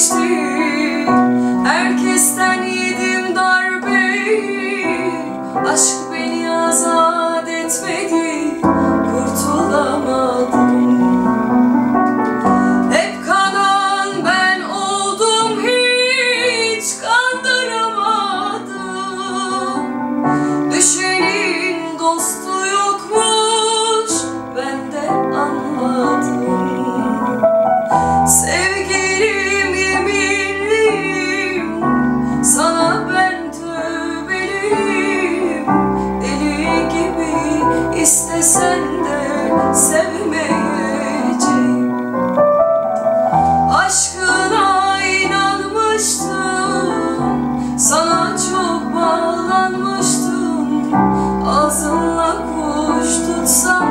It's sevmeyeceğim. Aşkına inanmıştım Sana çok bağlanmıştım. Ağzınla kuş tutsam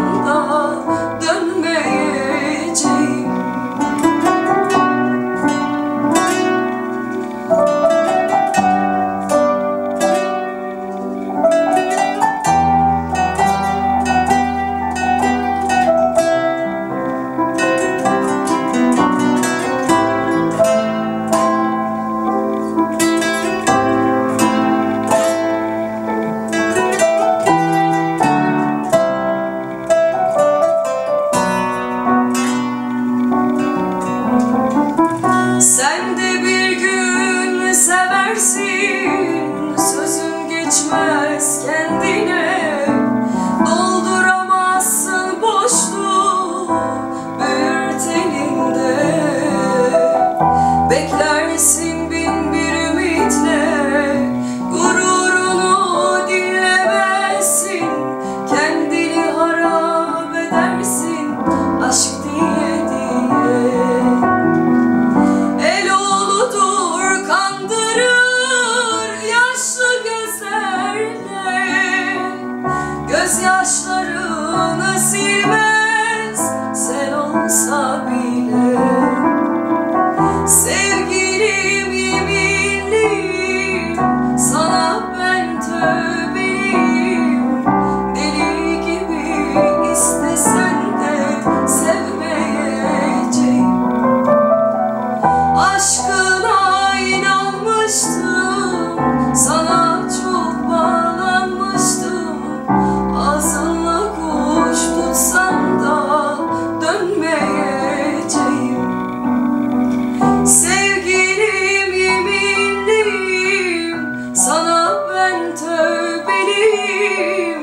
ben tövbeliyim.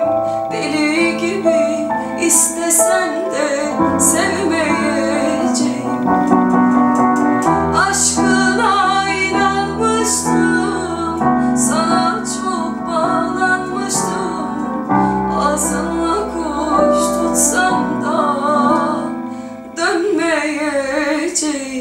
Deli gibi istesem de sevmeyeceğim. Aşkına inanmıştım Sana çok bağlanmıştım. Ağzınla koş tutsam da Dönmeyeceğim.